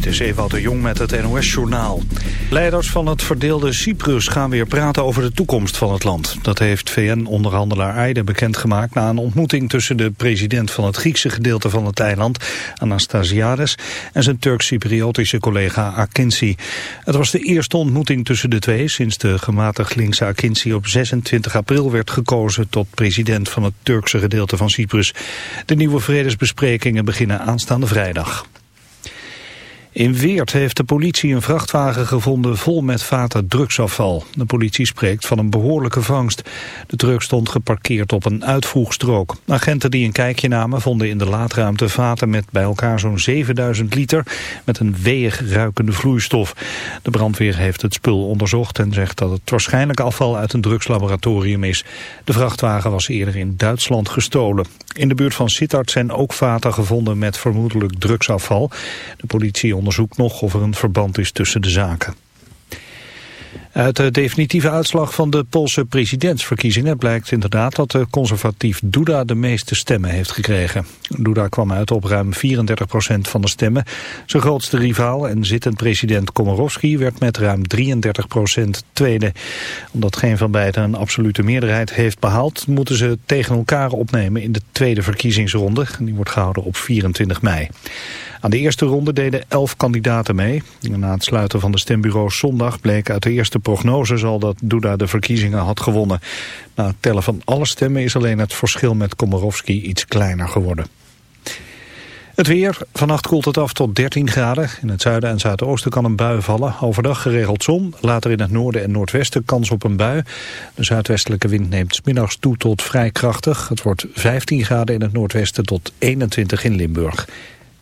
Dit is Ewout de Jong met het NOS-journaal. Leiders van het verdeelde Cyprus gaan weer praten over de toekomst van het land. Dat heeft VN-onderhandelaar Eide bekendgemaakt... na een ontmoeting tussen de president van het Griekse gedeelte van het eiland... Anastasiades en zijn Turks-Cypriotische collega Akinci. Het was de eerste ontmoeting tussen de twee... sinds de gematigd linkse Akinci op 26 april werd gekozen... tot president van het Turkse gedeelte van Cyprus. De nieuwe vredesbesprekingen beginnen aanstaande vrijdag. In Weert heeft de politie een vrachtwagen gevonden vol met vaten drugsafval. De politie spreekt van een behoorlijke vangst. De druk stond geparkeerd op een uitvoegstrook. Agenten die een kijkje namen vonden in de laadruimte vaten met bij elkaar zo'n 7000 liter met een weeg ruikende vloeistof. De brandweer heeft het spul onderzocht en zegt dat het waarschijnlijk afval uit een drugslaboratorium is. De vrachtwagen was eerder in Duitsland gestolen. In de buurt van Sittard zijn ook vaten gevonden met vermoedelijk drugsafval. De politie onderzoekt nog of er een verband is tussen de zaken. Uit de definitieve uitslag van de Poolse presidentsverkiezingen blijkt inderdaad dat de conservatief Duda de meeste stemmen heeft gekregen. Duda kwam uit op ruim 34 procent van de stemmen. Zijn grootste rivaal en zittend president Komorowski werd met ruim 33 procent tweede. Omdat geen van beiden een absolute meerderheid heeft behaald, moeten ze tegen elkaar opnemen in de tweede verkiezingsronde. Die wordt gehouden op 24 mei. Aan de eerste ronde deden elf kandidaten mee. Na het sluiten van de stembureaus zondag bleek uit de eerste prognoses al dat Duda de verkiezingen had gewonnen. Na het tellen van alle stemmen is alleen het verschil met Komorowski iets kleiner geworden. Het weer. Vannacht koelt het af tot 13 graden. In het zuiden en zuidoosten kan een bui vallen. Overdag geregeld zon. Later in het noorden en noordwesten kans op een bui. De zuidwestelijke wind neemt middags toe tot vrij krachtig. Het wordt 15 graden in het noordwesten tot 21 in Limburg.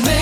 man.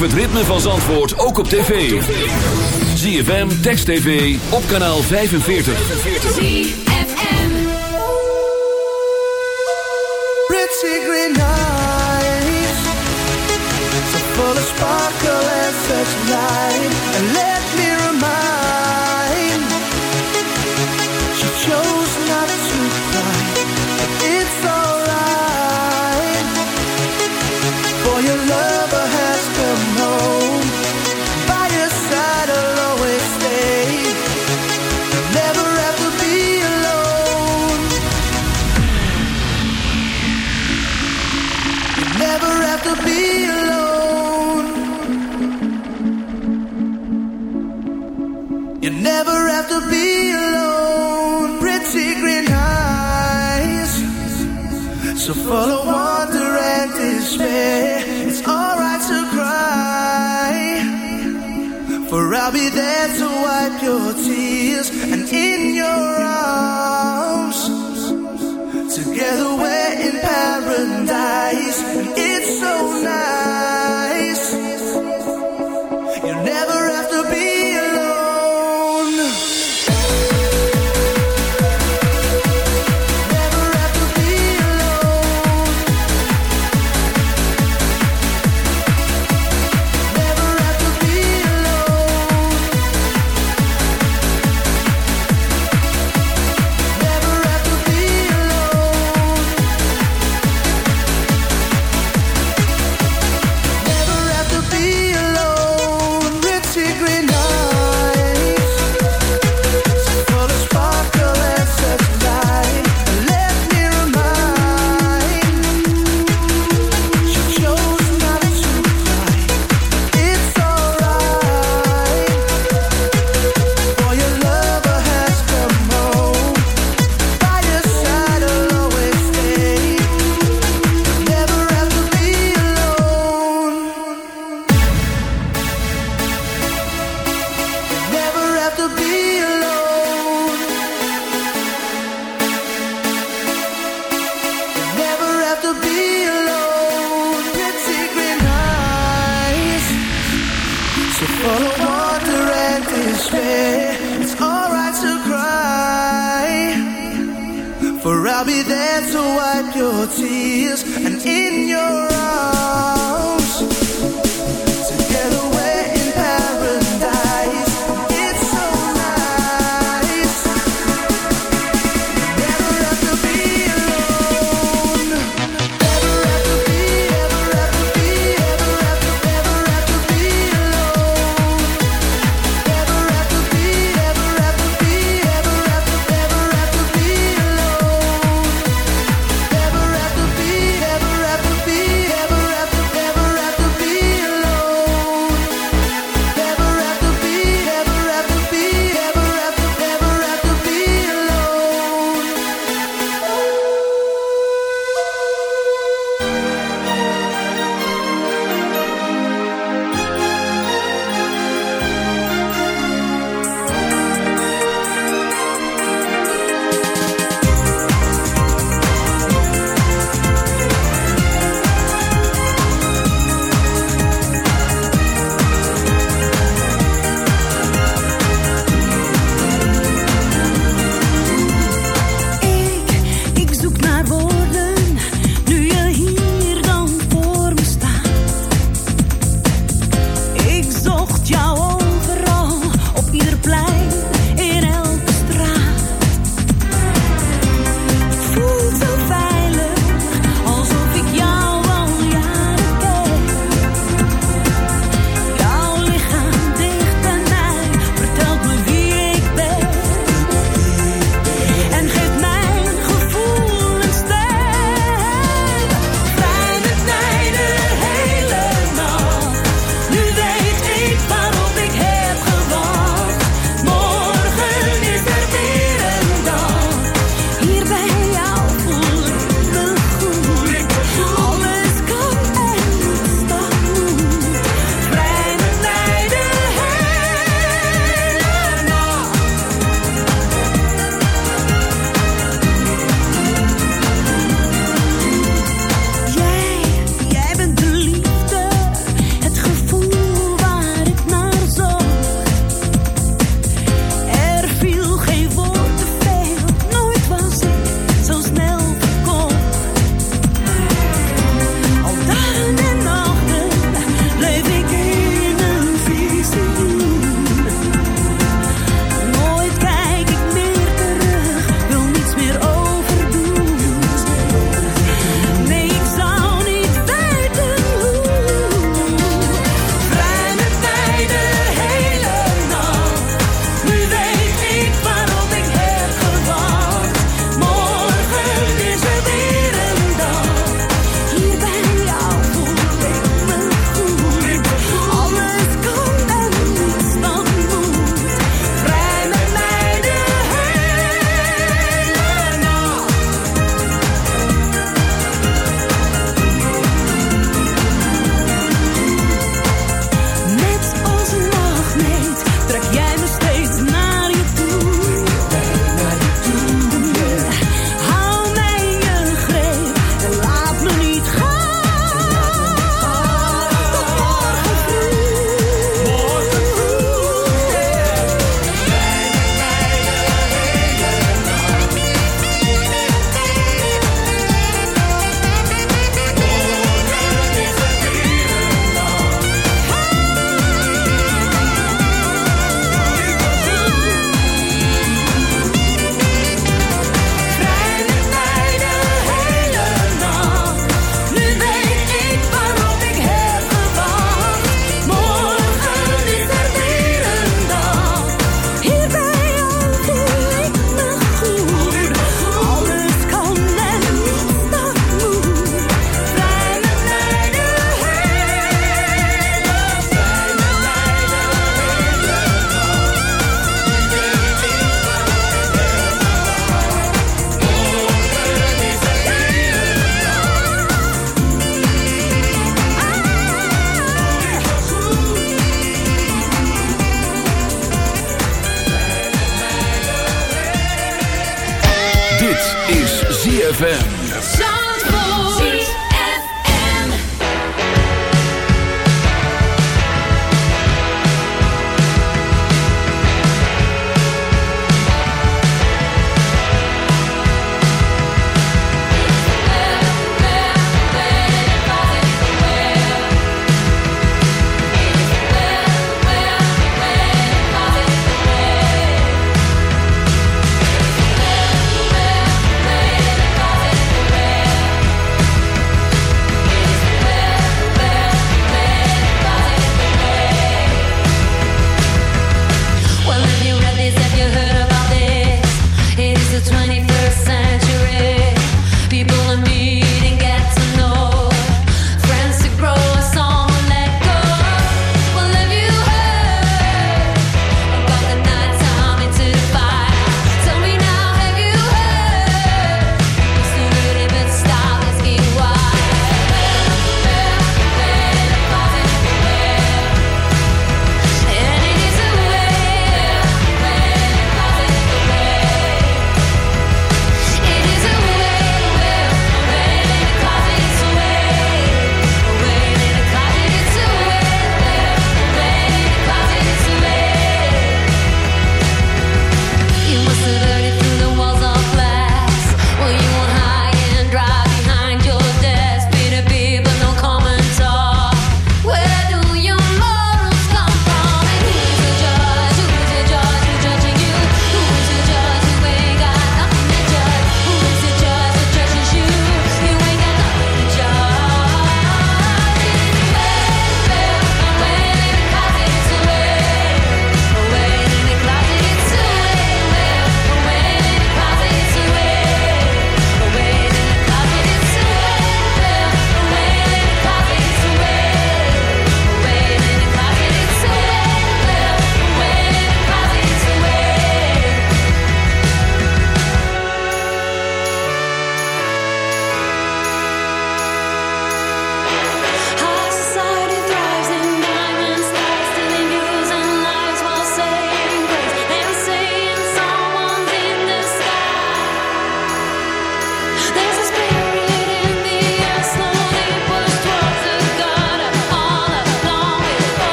Beleef het ritme van Zandvoort ook op tv. ZFM, Text TV, op kanaal 45. ZFM Pretty green eyes So full of sparkle and such light And let me remind She chose not to cry But it's alright For your love you wipe your tears and in your